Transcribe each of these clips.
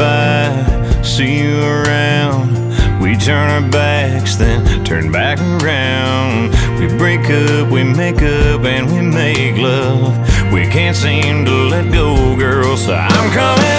goodbye, see you around. We turn our backs, then turn back around. We break up, we make up, and we make love. We can't seem to let go, girl, so I'm coming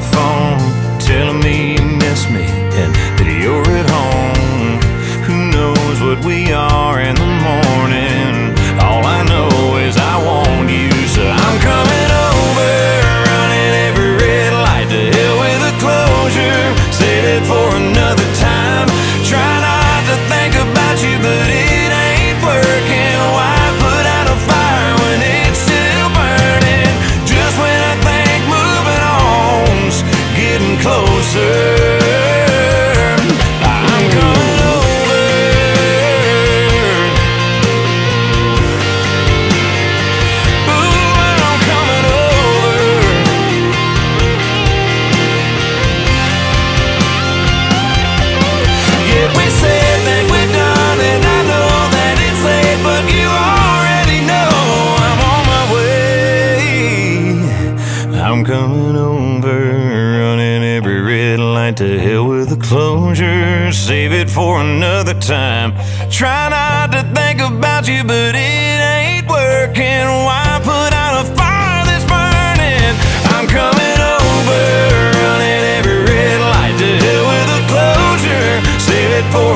phone, telling me closer. I'm coming over. Ooh, I'm coming over. Yeah, we said that we're done, and I know that it's late, but you already know I'm on my way. I'm coming over, red to hell with a closure. Save it for another time. Try not to think about you, but it ain't working. Why put out a fire that's burning? I'm coming over, running every red light to hell with a closure. Save it for